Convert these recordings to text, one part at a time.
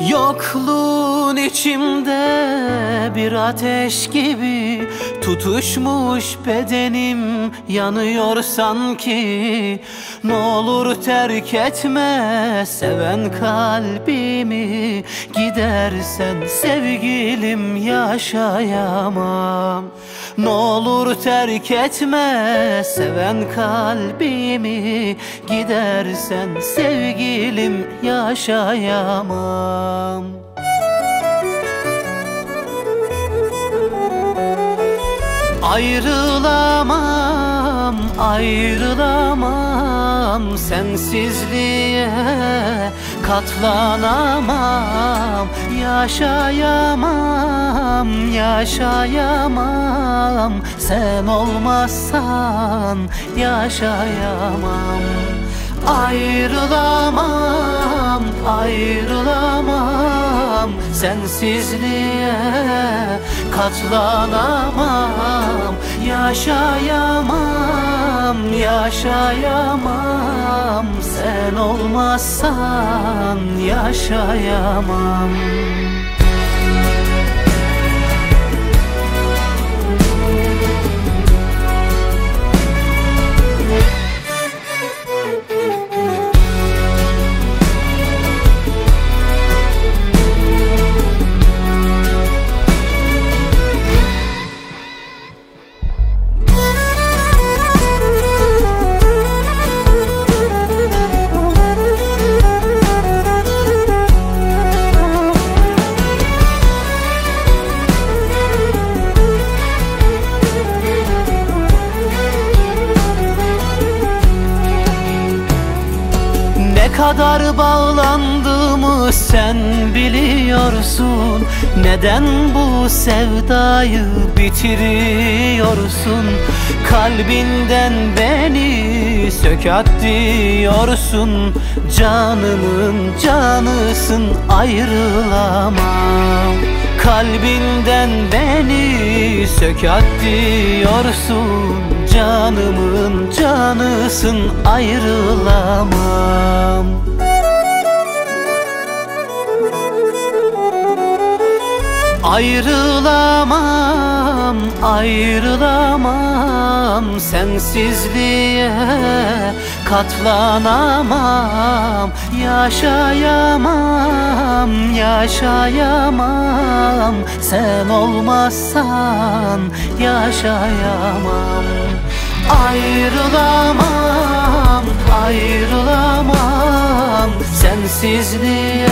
yokluğu içimde bir ateş gibi Tutuşmuş bedenim yanıyor sanki. Ne olur terk etme seven kalbimi Gidersen sevgilim yaşayamam. Ne olur terk etme seven kalbimi Gidersen sevgilim yaşayamam Ayrılamam, ayrılamam Sensizliğe katlanamam Yaşayamam, yaşayamam. Sen olmazsan yaşayamam. Ayrılamam, ayrılamam Sensizliğe katlanamam Yaşayamam, yaşayamam. Sen olmazsan yaşayamam kadar bağlandığımı sen biliyorsun. Neden bu sevdayı bitiriyorsun? Kalbinden beni sökat diyorsun. Canımın canısın ayrılamam Kalbinden beni sökat diyorsun. Canımın canısın ayrılamam Ayrılamam, ayrılamam Sensizliğe katlanamam Yaşayamam, yaşayamam. Sen olmazsan yaşayamam. Ayrılamam, ayrılamam Sensizliğe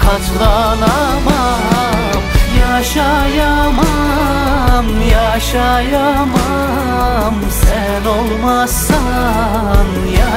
katlanamam. Yaşayamam, yaşayamam. Sen olmazsan yaşayamam